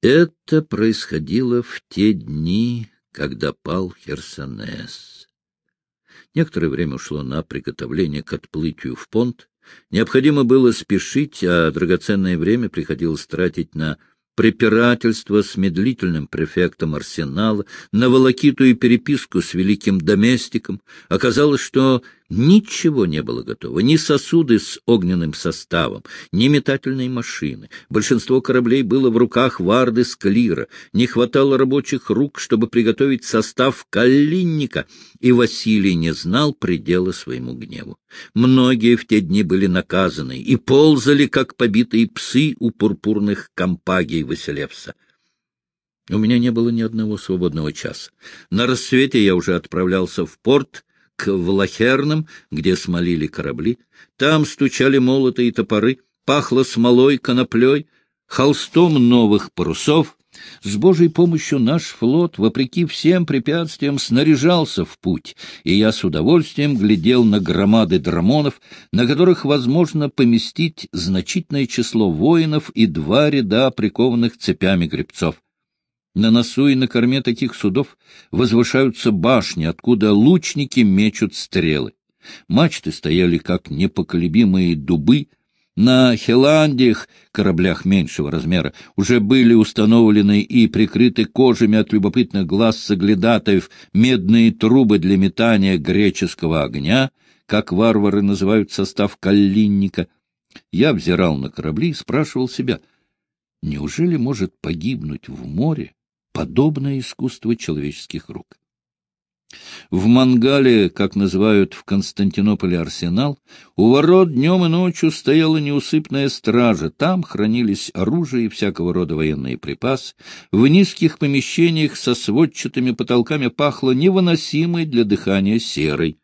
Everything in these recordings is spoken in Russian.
Это происходило в те дни, когда пал Херсонес. Некоторое время ушло на приготовление к отплытию в понт. Необходимо было спешить, а драгоценное время приходилось тратить на препирательство с медлительным префектом арсенала, на волокитую переписку с великим доместиком. Оказалось, что ничего не было готово, ни сосуды с огненным составом, ни метательные машины. Большинство кораблей было в руках Варды Склира, не хватало рабочих рук, чтобы приготовить состав калинника, и Василий не знал предела своему гневу. Многие в те дни были наказаны и ползали, как побитые псы у пурпурных компагий Василевса. У меня не было ни одного свободного часа. На рассвете я уже отправлялся в порт, к Влахернам, где смолили корабли. Там стучали молоты и топоры, пахло смолой, коноплей, холстом новых парусов. С Божьей помощью наш флот, вопреки всем препятствиям, снаряжался в путь, и я с удовольствием глядел на громады драмонов, на которых возможно поместить значительное число воинов и два ряда прикованных цепями гребцов. На носу и на корме таких судов возвышаются башни, откуда лучники мечут стрелы. Мачты стояли как непоколебимые дубы, на Хеландиях, кораблях меньшего размера, уже были установлены и прикрыты кожами от любопытных глаз соглядатаев медные трубы для метания греческого огня, как варвары называют состав калинника. Я взирал на корабли и спрашивал себя, неужели может погибнуть в море подобное искусство человеческих рук? В Мангале, как называют в Константинополе арсенал, у ворот днем и ночью стояла неусыпная стража. Там хранились оружие и всякого рода военные припасы. В низких помещениях со сводчатыми потолками пахло невыносимой для дыхания серой.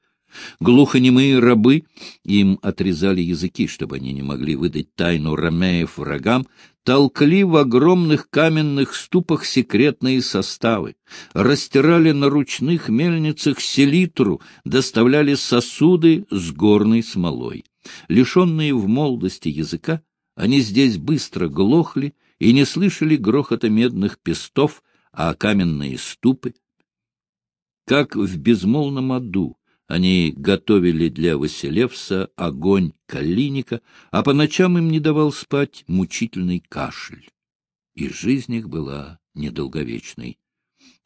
Глухонемые рабы, им отрезали языки, чтобы они не могли выдать тайну ромеев врагам, толкли в огромных каменных ступах секретные составы, растирали на ручных мельницах селитру, доставляли сосуды с горной смолой. Лишенные в молодости языка, они здесь быстро глохли и не слышали грохота медных пестов, а каменные ступы. Как в безмолвном аду, они готовили для Василевса огонь калиника, а по ночам им не давал спать мучительный кашель. И жизнь их была недолговечной.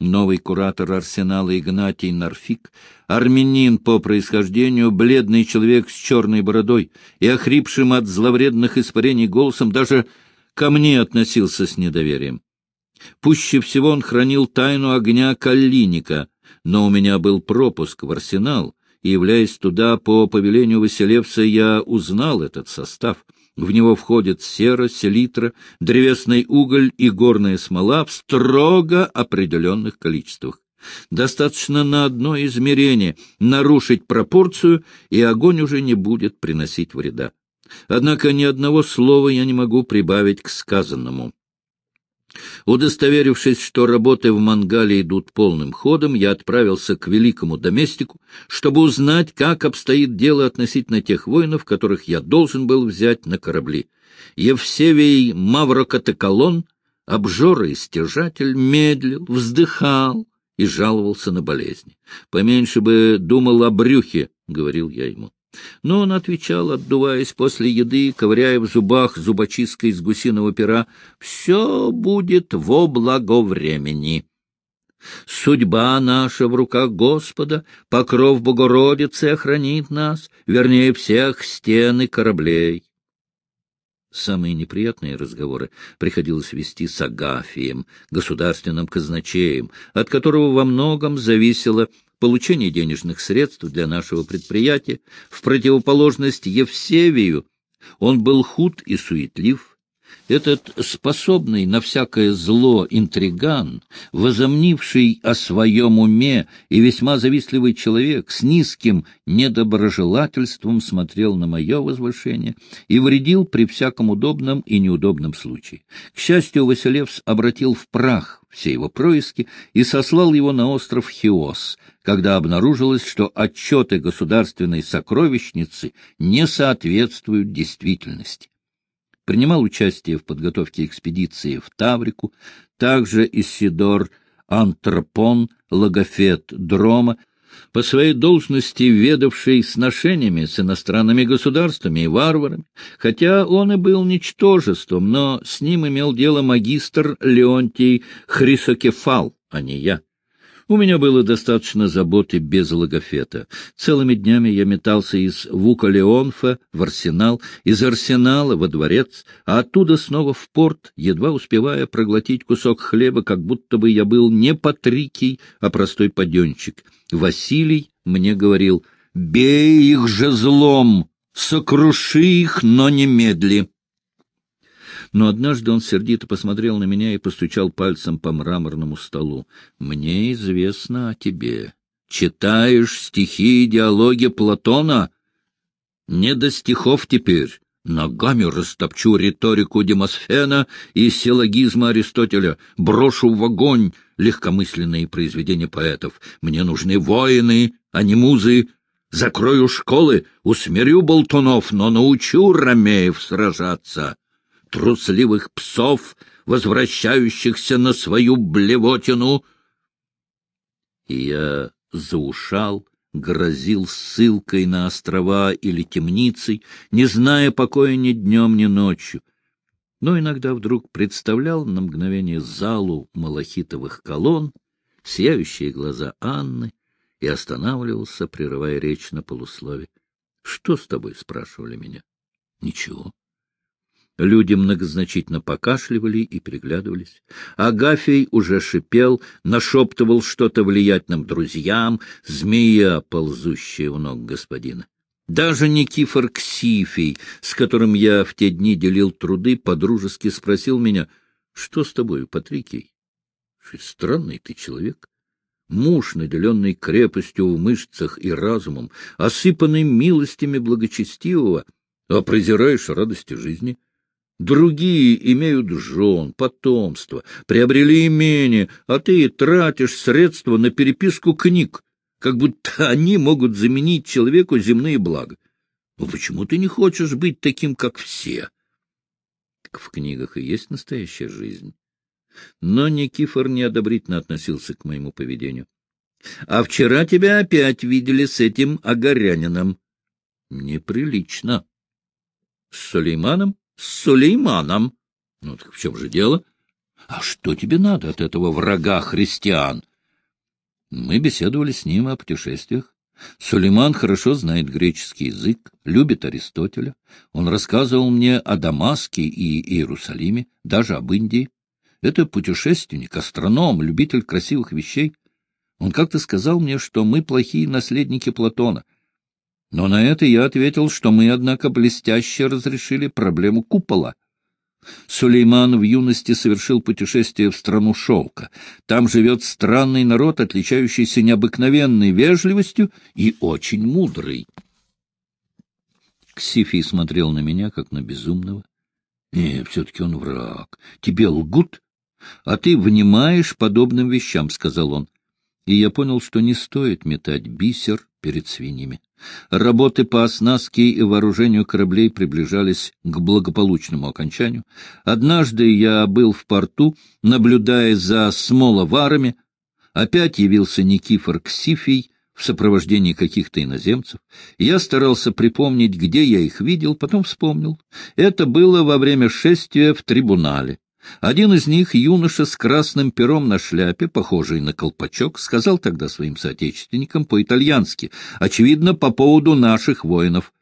Новый куратор арсенала Игнатий Нарфик, армянин по происхождению, бледный человек с черной бородой и охрипшим от зловредных испарений голосом, даже ко мне относился с недоверием. Пуще всего он хранил тайну огня калиника — но у меня был пропуск в арсенал, и, являясь туда по повелению Василевса, я узнал этот состав. В него входят сера, селитра, древесный уголь и горная смола в строго определенных количествах. Достаточно на одно измерение нарушить пропорцию, и огонь уже не будет приносить вреда. Однако ни одного слова я не могу прибавить к сказанному. Удостоверившись, что работы в мангале идут полным ходом, я отправился к великому доместику, чтобы узнать, как обстоит дело относительно тех воинов, которых я должен был взять на корабли. Евсевий Маврокатекалон, обжора и стяжатель, медлил, вздыхал и жаловался на болезни. «Поменьше бы думал о брюхе», — говорил я ему. Но он отвечал, отдуваясь после еды, ковыряя в зубах зубочисткой из гусиного пера, «Все будет во благо времени». Судьба наша в руках Господа, покров Богородицы охранит нас, вернее всех стены кораблей. Самые неприятные разговоры приходилось вести с Агафием, государственным казначеем, от которого во многом зависело получение денежных средств для нашего предприятия, в противоположность Евсевию, он был худ и суетлив, этот способный на всякое зло интриган, возомнивший о своем уме и весьма завистливый человек, с низким недоброжелательством смотрел на мое возвышение и вредил при всяком удобном и неудобном случае. К счастью, Василевс обратил в прах все его происки и сослал его на остров Хиос, когда обнаружилось, что отчеты государственной сокровищницы не соответствуют действительности. принимал участие в подготовке экспедиции в Таврику, также Исидор Антропон, логофет Дрома, по своей должности ведавший сношениями с иностранными государствами и варварами, хотя он и был ничтожеством, но с ним имел дело магистр Леонтий Хрисокефал, а не я. У меня было достаточно заботы без логофета. Целыми днями я метался из Вукалеонфа в арсенал, из арсенала во дворец, а оттуда снова в порт, едва успевая проглотить кусок хлеба, как будто бы я был не Патрикий, а простой паденщик. Василий мне говорил, «Бей их же злом, сокруши их, но не медли» но однажды он сердито посмотрел на меня и постучал пальцем по мраморному столу. — Мне известно о тебе. Читаешь стихи и диалоги Платона? Не до стихов теперь. Ногами растопчу риторику Демосфена и силлогизма Аристотеля, брошу в огонь легкомысленные произведения поэтов. Мне нужны воины, а не музы. Закрою школы, усмирю болтунов, но научу ромеев сражаться трусливых псов, возвращающихся на свою блевотину. И я заушал, грозил ссылкой на острова или темницей, не зная покоя ни днем, ни ночью. Но иногда вдруг представлял на мгновение залу малахитовых колонн, сияющие глаза Анны, и останавливался, прерывая речь на полуслове. — Что с тобой? — спрашивали меня. — Ничего. Люди многозначительно покашливали и переглядывались. Агафий уже шипел, нашептывал что-то влиятельным друзьям, змея, ползущая у ног господина. Даже Никифор Ксифий, с которым я в те дни делил труды, подружески спросил меня, что с тобой, Патрикий? Странный ты человек. Муж, наделенный крепостью в мышцах и разумом, осыпанный милостями благочестивого, а презираешь радости жизни — Другие имеют жен, потомство, приобрели имение, а ты тратишь средства на переписку книг, как будто они могут заменить человеку земные блага. Ну почему ты не хочешь быть таким, как все? В книгах и есть настоящая жизнь. Но Никифор неодобрительно относился к моему поведению. — А вчера тебя опять видели с этим огорянином. — Неприлично. — С Сулейманом? С Сулейманом. Ну так в чем же дело? А что тебе надо от этого врага христиан? Мы беседовали с ним о путешествиях. Сулейман хорошо знает греческий язык, любит Аристотеля. Он рассказывал мне о Дамаске и Иерусалиме, даже об Индии. Это путешественник, астроном, любитель красивых вещей. Он как-то сказал мне, что мы плохие наследники Платона — но на это я ответил, что мы, однако, блестяще разрешили проблему купола. Сулейман в юности совершил путешествие в страну шелка. Там живет странный народ, отличающийся необыкновенной вежливостью и очень мудрый. Ксифий смотрел на меня, как на безумного. — Не, все-таки он враг. Тебе лгут, а ты внимаешь подобным вещам, — сказал он. И я понял, что не стоит метать бисер перед свиньями. Работы по оснастке и вооружению кораблей приближались к благополучному окончанию. Однажды я был в порту, наблюдая за смоловарами. Опять явился Никифор Ксифий в сопровождении каких-то иноземцев. Я старался припомнить, где я их видел, потом вспомнил. Это было во время шествия в трибунале. Один из них, юноша с красным пером на шляпе, похожий на колпачок, сказал тогда своим соотечественникам по-итальянски, очевидно, по поводу наших воинов.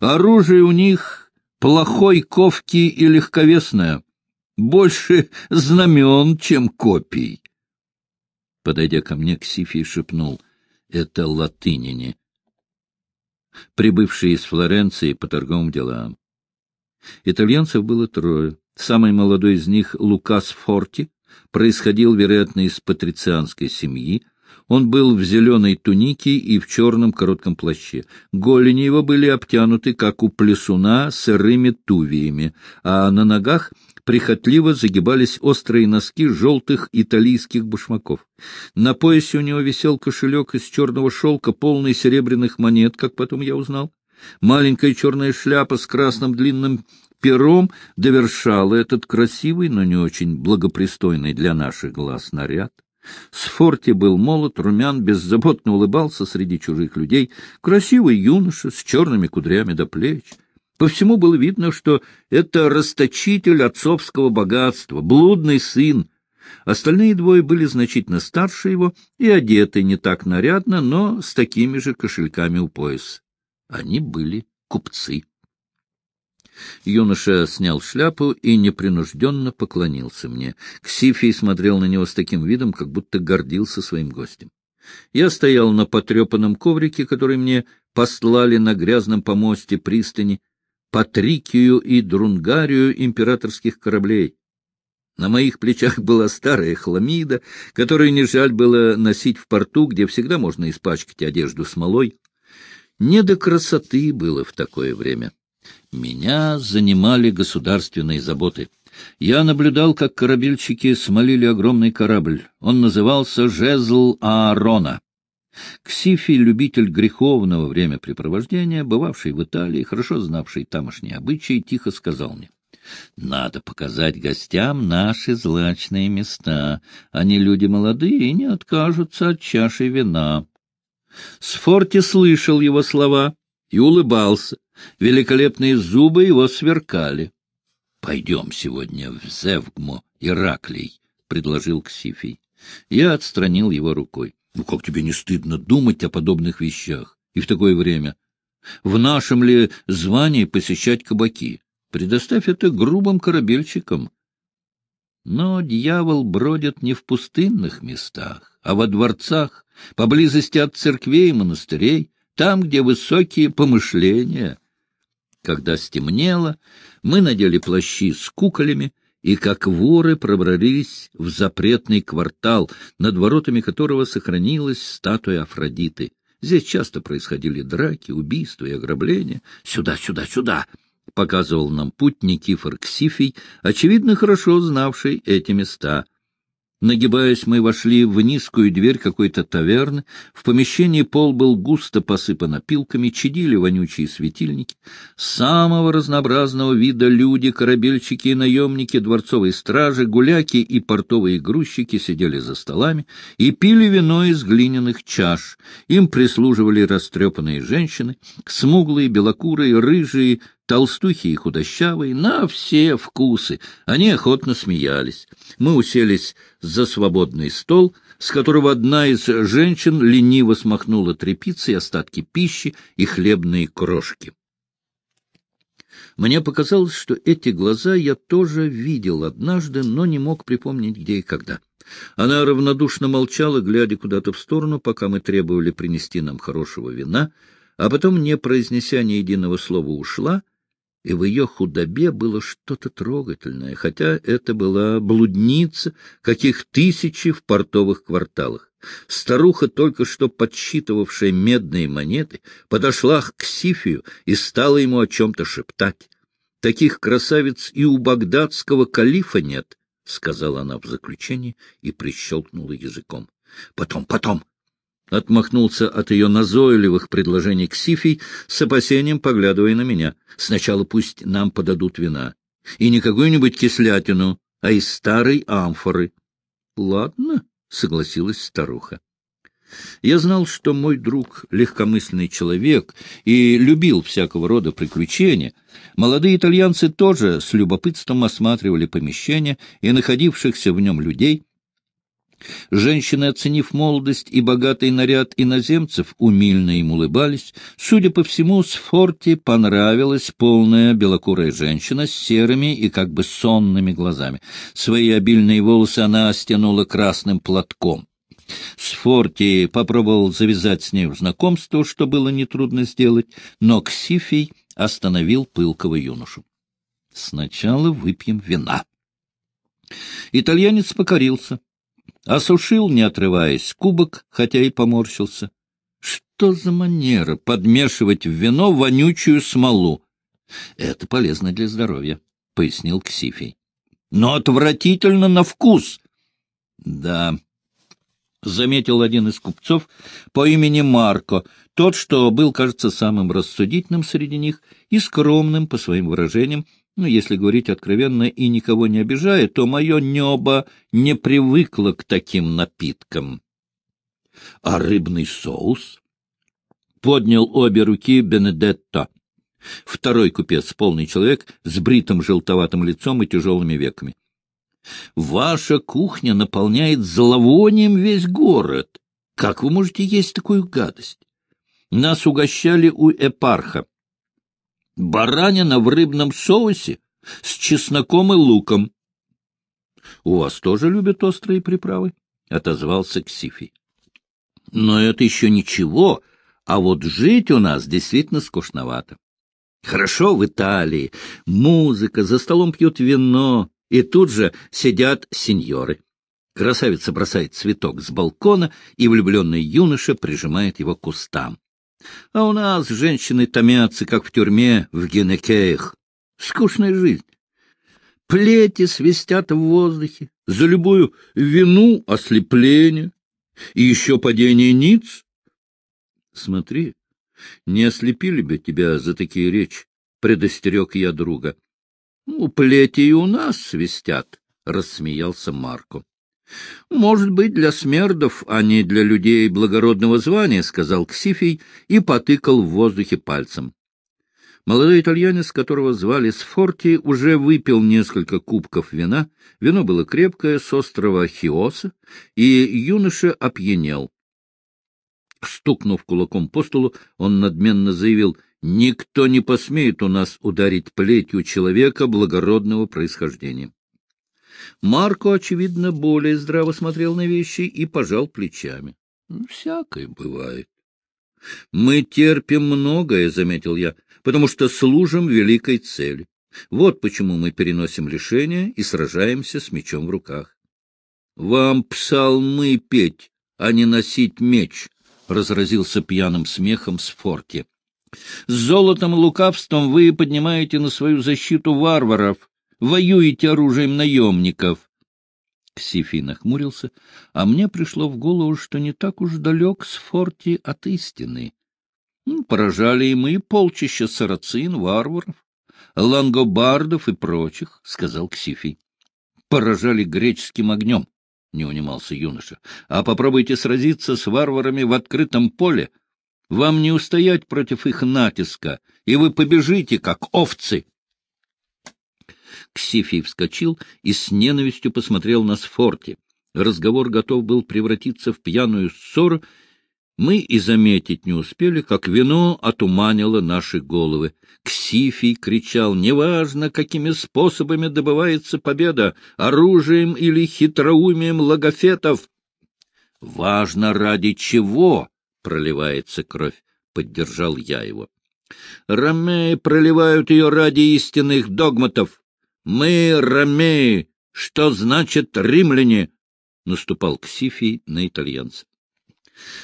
Оружие у них плохой ковки и легковесное, больше знамен, чем копий. Подойдя ко мне, Ксифий шепнул, — это латынине, прибывшие из Флоренции по торговым делам. Итальянцев было трое. Самый молодой из них, Лукас Форти, происходил, вероятно, из патрицианской семьи. Он был в зеленой тунике и в черном коротком плаще. Голени его были обтянуты, как у плесуна, сырыми тувиями, а на ногах прихотливо загибались острые носки желтых итальянских башмаков. На поясе у него висел кошелек из черного шелка, полный серебряных монет, как потом я узнал. Маленькая черная шляпа с красным длинным пером довершала этот красивый, но не очень благопристойный для наших глаз наряд. Сфорти был молод, румян, беззаботно улыбался среди чужих людей, красивый юноша с черными кудрями до плеч. По всему было видно, что это расточитель отцовского богатства, блудный сын. Остальные двое были значительно старше его и одеты не так нарядно, но с такими же кошельками у пояса. Они были купцы. Юноша снял шляпу и непринужденно поклонился мне. Ксифий смотрел на него с таким видом, как будто гордился своим гостем. Я стоял на потрепанном коврике, который мне послали на грязном помосте пристани, Патрикию и Друнгарию императорских кораблей. На моих плечах была старая хламида, которую не жаль было носить в порту, где всегда можно испачкать одежду смолой. Не до красоты было в такое время. Меня занимали государственные заботы. Я наблюдал, как корабельщики смолили огромный корабль. Он назывался «Жезл Аарона». Ксифи, любитель греховного времяпрепровождения, бывавший в Италии, хорошо знавший тамошние обычаи, тихо сказал мне. Надо показать гостям наши злачные места. Они люди молодые и не откажутся от чаши вина. Сфорти слышал его слова и улыбался. Великолепные зубы его сверкали. — Пойдем сегодня в Зевгмо, Ираклий, — предложил Ксифий. Я отстранил его рукой. — Ну, как тебе не стыдно думать о подобных вещах? И в такое время? В нашем ли звании посещать кабаки? Предоставь это грубым корабельщикам. Но дьявол бродит не в пустынных местах, а во дворцах, поблизости от церквей и монастырей, там, где высокие помышления. Когда стемнело, мы надели плащи с куколями и, как воры, пробрались в запретный квартал, над воротами которого сохранилась статуя Афродиты. Здесь часто происходили драки, убийства и ограбления. «Сюда, сюда, сюда!» — показывал нам путь Никифор Ксифий, очевидно, хорошо знавший эти места — Нагибаясь, мы вошли в низкую дверь какой-то таверны. В помещении пол был густо посыпан опилками, чадили вонючие светильники. Самого разнообразного вида люди, корабельщики и наемники, дворцовые стражи, гуляки и портовые грузчики сидели за столами и пили вино из глиняных чаш. Им прислуживали растрепанные женщины, смуглые, белокурые, рыжие, толстухи и худощавые, на все вкусы. Они охотно смеялись. Мы уселись за свободный стол, с которого одна из женщин лениво смахнула тряпицы и остатки пищи и хлебные крошки. Мне показалось, что эти глаза я тоже видел однажды, но не мог припомнить, где и когда. Она равнодушно молчала, глядя куда-то в сторону, пока мы требовали принести нам хорошего вина, а потом, не произнеся ни единого слова, ушла — и в ее худобе было что-то трогательное, хотя это была блудница, каких тысячи в портовых кварталах. Старуха, только что подсчитывавшая медные монеты, подошла к Сифию и стала ему о чем-то шептать. «Таких красавиц и у багдадского калифа нет», — сказала она в заключении и прищелкнула языком. «Потом, потом, Отмахнулся от ее назойливых предложений Ксифий, с опасением поглядывая на меня. Сначала пусть нам подадут вина. И не какую-нибудь кислятину, а из старой амфоры. — Ладно, — согласилась старуха. Я знал, что мой друг — легкомысленный человек и любил всякого рода приключения. Молодые итальянцы тоже с любопытством осматривали помещение и находившихся в нем людей — Женщины, оценив молодость и богатый наряд иноземцев, умильно им улыбались. Судя по всему, с Форти понравилась полная белокурая женщина с серыми и как бы сонными глазами. Свои обильные волосы она стянула красным платком. Сфорти попробовал завязать с ней знакомство, что было нетрудно сделать, но Ксифий остановил пылкого юношу. — Сначала выпьем вина. Итальянец покорился. Осушил, не отрываясь, кубок, хотя и поморщился. Что за манера подмешивать в вино вонючую смолу? Это полезно для здоровья, — пояснил Ксифий. Но отвратительно на вкус. Да, — заметил один из купцов по имени Марко, тот, что был, кажется, самым рассудительным среди них и скромным, по своим выражениям, Ну, если говорить откровенно и никого не обижая, то мое небо не привыкло к таким напиткам. А рыбный соус? Поднял обе руки Бенедетто. Второй купец, полный человек, с бритым желтоватым лицом и тяжелыми веками. Ваша кухня наполняет зловонием весь город. Как вы можете есть такую гадость? Нас угощали у эпарха. Баранина в рыбном соусе с чесноком и луком. — У вас тоже любят острые приправы? — отозвался Ксифий. — Но это еще ничего, а вот жить у нас действительно скучновато. Хорошо в Италии, музыка, за столом пьют вино, и тут же сидят сеньоры. Красавица бросает цветок с балкона, и влюбленный юноша прижимает его к кустам. А у нас женщины томятся, как в тюрьме в Генекеях. Скучная жизнь. Плети свистят в воздухе, за любую вину ослепление, и еще падение ниц. Смотри, не ослепили бы тебя за такие речи, предостерег я друга. Ну, плети и у нас свистят, — рассмеялся Марко. — Может быть, для смердов, а не для людей благородного звания, — сказал Ксифий и потыкал в воздухе пальцем. Молодой итальянец, которого звали Сфорти, уже выпил несколько кубков вина. Вино было крепкое, с острова Хиоса, и юноша опьянел. Стукнув кулаком по столу, он надменно заявил, «Никто не посмеет у нас ударить плетью человека благородного происхождения». Марко, очевидно, более здраво смотрел на вещи и пожал плечами. Всякое бывает. — Мы терпим многое, — заметил я, — потому что служим великой цели. Вот почему мы переносим лишения и сражаемся с мечом в руках. — Вам псалмы петь, а не носить меч, — разразился пьяным смехом с форти. — С золотом и лукавством вы поднимаете на свою защиту варваров, воюете оружием наемников. Ксифий нахмурился, а мне пришло в голову, что не так уж далек с форти от истины. Ну, поражали и мы полчища сарацин, варваров, лангобардов и прочих, — сказал Ксифий. Поражали греческим огнем, — не унимался юноша. А попробуйте сразиться с варварами в открытом поле. Вам не устоять против их натиска, и вы побежите, как овцы. Ксифий вскочил и с ненавистью посмотрел на Сфорти. Разговор готов был превратиться в пьяную ссору. Мы и заметить не успели, как вино отуманило наши головы. Ксифий кричал, неважно, какими способами добывается победа, оружием или хитроумием логофетов. Важно, ради чего проливается кровь, — поддержал я его. Ромеи проливают ее ради истинных догматов, «Мы ромеи! Что значит римляне?» — наступал Ксифий на итальянца.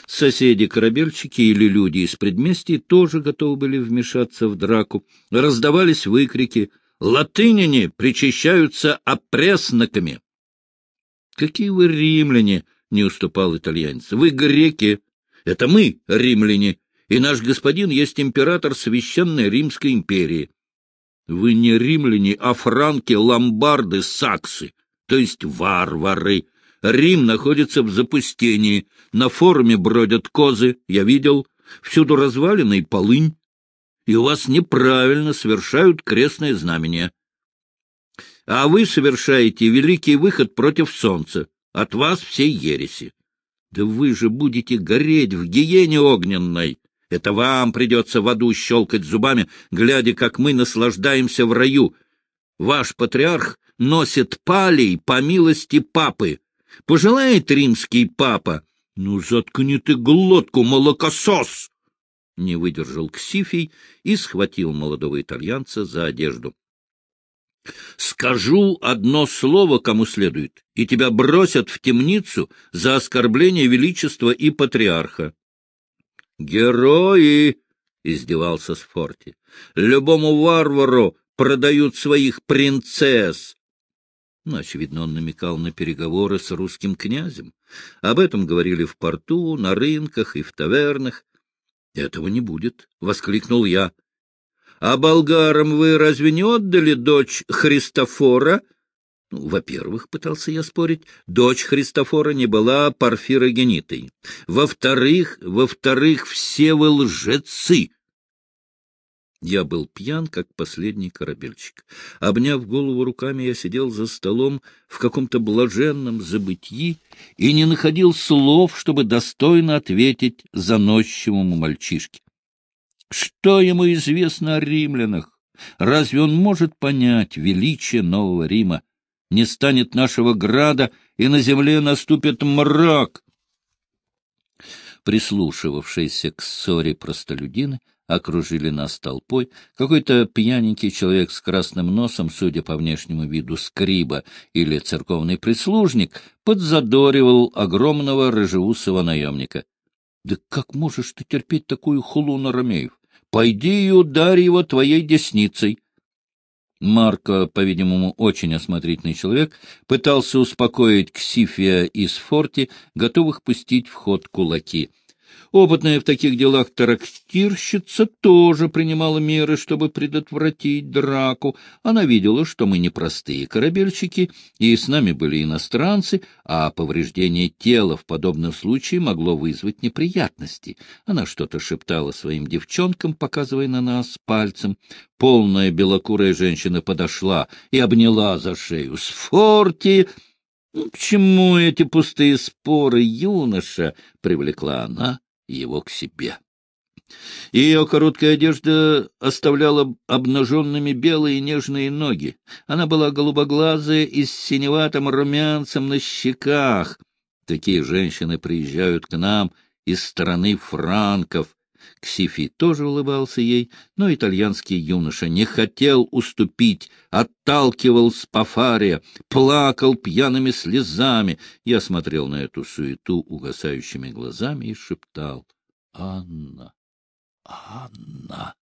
Соседи-корабельщики или люди из предместий тоже готовы были вмешаться в драку. Раздавались выкрики «Латыняне причащаются опресноками!» «Какие вы римляне!» — не уступал итальянец. «Вы греки! Это мы, римляне, и наш господин есть император Священной Римской империи. Вы не римляне, а франки, ломбарды, саксы, то есть варвары. Рим находится в запустении, на форуме бродят козы, я видел, всюду развалины и полынь, и у вас неправильно совершают крестное знамение. А вы совершаете великий выход против солнца, от вас все ереси. Да вы же будете гореть в гиене огненной. Это вам придется в аду щелкать зубами, глядя, как мы наслаждаемся в раю. Ваш патриарх носит палей по милости папы. Пожелает римский папа? Ну, заткни ты глотку, молокосос! Не выдержал Ксифий и схватил молодого итальянца за одежду. Скажу одно слово, кому следует, и тебя бросят в темницу за оскорбление величества и патриарха. «Герои!» — издевался Сфорти. «Любому варвару продают своих принцесс!» Ну, очевидно, он намекал на переговоры с русским князем. Об этом говорили в порту, на рынках и в тавернах. — Этого не будет, — воскликнул я. А болгарам вы разве не отдали дочь Христофора? Ну, во-первых, пытался я спорить, дочь Христофора не была парфирогенитой. Во-вторых, во-вторых, все вы лжецы. Я был пьян, как последний корабельщик. Обняв голову руками, я сидел за столом в каком-то блаженном забытии и не находил слов, чтобы достойно ответить заносчивому мальчишке. Что ему известно о римлянах? Разве он может понять величие нового Рима? Не станет нашего града, и на земле наступит мрак. Прислушивавшиеся к ссоре простолюдины окружили нас толпой. Какой-то пьяненький человек с красным носом, судя по внешнему виду скриба или церковный прислужник, подзадоривал огромного рыжеусого наемника. — Да как можешь ты терпеть такую хулу Ромеев? Пойди и ударь его твоей десницей. Марко, по-видимому, очень осмотрительный человек, пытался успокоить Ксифия из форти, готовых пустить в ход кулаки — Опытная в таких делах трактирщица тоже принимала меры, чтобы предотвратить драку. Она видела, что мы не простые корабельщики, и с нами были иностранцы, а повреждение тела в подобном случае могло вызвать неприятности. Она что-то шептала своим девчонкам, показывая на нас пальцем. Полная белокурая женщина подошла и обняла за шею. «Сфорти!» «Ну, — К чему эти пустые споры, юноша? — привлекла она его к себе. Ее короткая одежда оставляла обнаженными белые нежные ноги. Она была голубоглазая и с синеватым румянцем на щеках. Такие женщины приезжают к нам из страны франков. Ксифи тоже улыбался ей, но итальянский юноша не хотел уступить, отталкивал Спафария, плакал пьяными слезами. Я смотрел на эту суету угасающими глазами и шептал «Анна! Анна!»